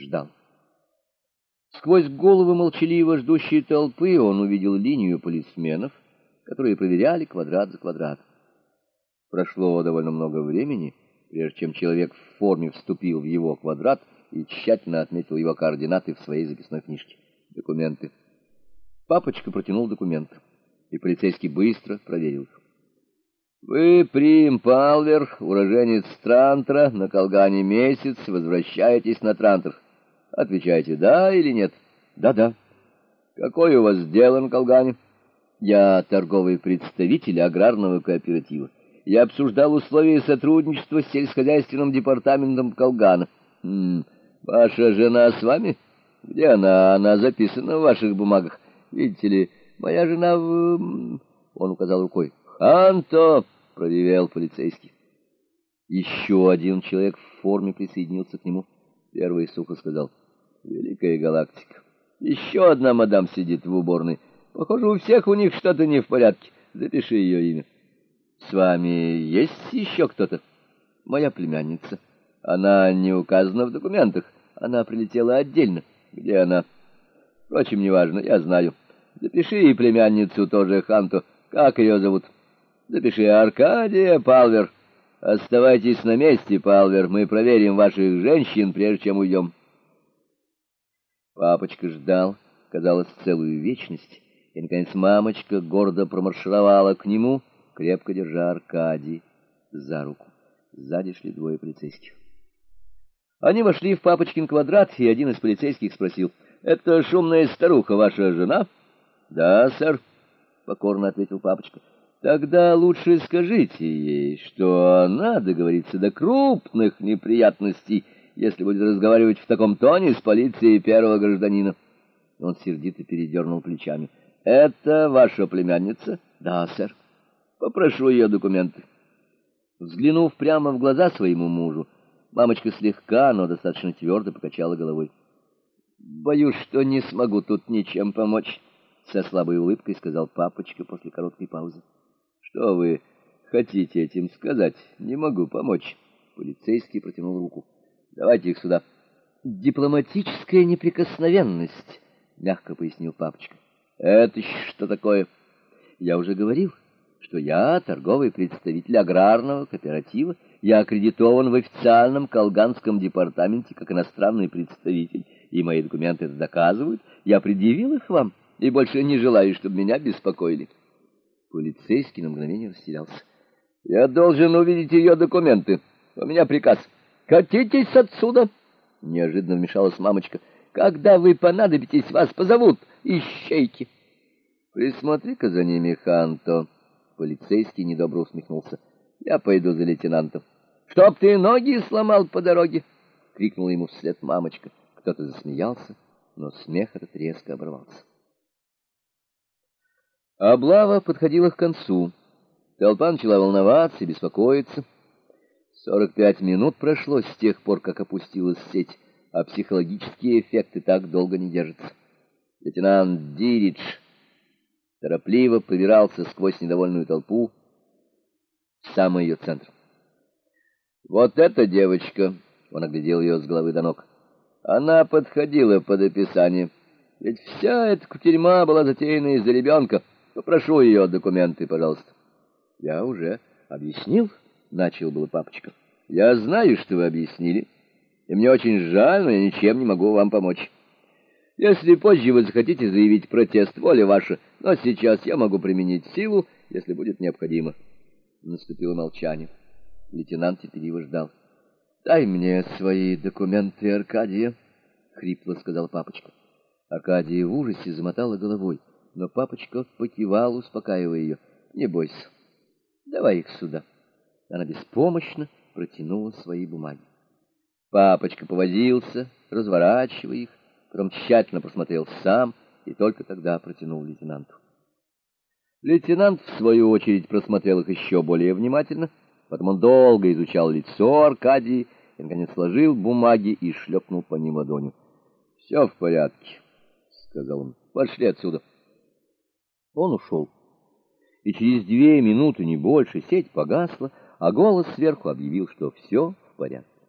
ждал. Сквозь головы молчаливо ждущей толпы он увидел линию полисменов, которые проверяли квадрат за квадратом. Прошло довольно много времени, прежде чем человек в форме вступил в его квадрат и тщательно отметил его координаты в своей записной книжке. Документы. Папочка протянул документы, и полицейский быстро проверил их. «Вы, Прим Палвер, уроженец Трантра, на Колгане месяц, возвращаетесь на Трантр. Отвечайте, да или нет?» «Да-да». «Какое у вас дело на Колгане?» «Я торговый представитель аграрного кооператива. Я обсуждал условия сотрудничества с сельскохозяйственным департаментом Колгана. М -м, ваша жена с вами? Где она? Она записана в ваших бумагах. Видите ли, моя жена в...» Он указал рукой. «Ханто!» — проревел полицейский. Еще один человек в форме присоединился к нему. Первый сухо сказал. «Великая галактика! Еще одна мадам сидит в уборной. Похоже, у всех у них что-то не в порядке. Запиши ее имя. С вами есть еще кто-то? Моя племянница. Она не указана в документах. Она прилетела отдельно. Где она? Впрочем, неважно, я знаю. Запиши и племянницу тоже, Ханту. Как ее зовут?» Запиши Аркадия Палвер. Оставайтесь на месте, Палвер. Мы проверим ваших женщин, прежде чем уйдем. Папочка ждал, казалось, целую вечность, и, наконец, мамочка гордо промаршировала к нему, крепко держа Аркадий за руку. Сзади шли двое полицейских. Они вошли в папочкин квадрат, и один из полицейских спросил, «Это шумная старуха, ваша жена?» «Да, сэр», — покорно ответил папочка. Тогда лучше скажите ей, что она договорится до крупных неприятностей, если будет разговаривать в таком тоне с полицией первого гражданина. Он сердито передернул плечами. — Это ваша племянница? — Да, сэр. — Попрошу ее документы. Взглянув прямо в глаза своему мужу, мамочка слегка, но достаточно твердо покачала головой. — Боюсь, что не смогу тут ничем помочь, — со слабой улыбкой сказал папочка после короткой паузы. Что вы хотите этим сказать? Не могу помочь. Полицейский протянул руку. Давайте их сюда. Дипломатическая неприкосновенность, мягко пояснил папочка. Это что такое? Я уже говорил, что я торговый представитель аграрного кооператива. Я аккредитован в официальном Колганском департаменте как иностранный представитель, и мои документы это доказывают. Я предъявил их вам и больше не желаю, чтобы меня беспокоили. Полицейский на мгновение растерялся. — Я должен увидеть ее документы. У меня приказ. — Катитесь отсюда! — неожиданно вмешалась мамочка. — Когда вы понадобитесь, вас позовут. Ищейки. — Присмотри-ка за ними, Ханто. Полицейский недобро усмехнулся. — Я пойду за лейтенантом. — Чтоб ты ноги сломал по дороге! — крикнула ему вслед мамочка. Кто-то засмеялся, но смех этот резко оборвался. Облава подходила к концу. Толпа начала волноваться и беспокоиться. Сорок пять минут прошло с тех пор, как опустилась сеть, а психологические эффекты так долго не держатся. Лейтенант Диридж торопливо пробирался сквозь недовольную толпу в самый ее центр. «Вот эта девочка!» — он оглядел ее с головы до ног. «Она подходила под описание. Ведь вся эта кутерьма была затеяна из-за ребенка». Попрошу ее документы, пожалуйста. Я уже объяснил, начал было папочка. Я знаю, что вы объяснили, и мне очень жаль, но я ничем не могу вам помочь. Если позже вы захотите заявить протест, воля ваша, но сейчас я могу применить силу, если будет необходимо. Наступило молчание. Лейтенант терпеливо ждал. — Дай мне свои документы, Аркадия, — хрипло сказал папочка. Аркадия в ужасе замотала головой но папочка покивал, успокаивая ее. «Не бойся, давай их сюда». Она беспомощно протянула свои бумаги. Папочка повозился, разворачивая их, потом тщательно посмотрел сам и только тогда протянул лейтенанту. Лейтенант, в свою очередь, просмотрел их еще более внимательно, потом он долго изучал лицо Аркадии и, наконец, сложил бумаги и шлепнул по ним ладонью. — Все в порядке, — сказал он. — Пошли отсюда. Он ушел. И через две минуты, не больше, сеть погасла, а голос сверху объявил, что все в порядке.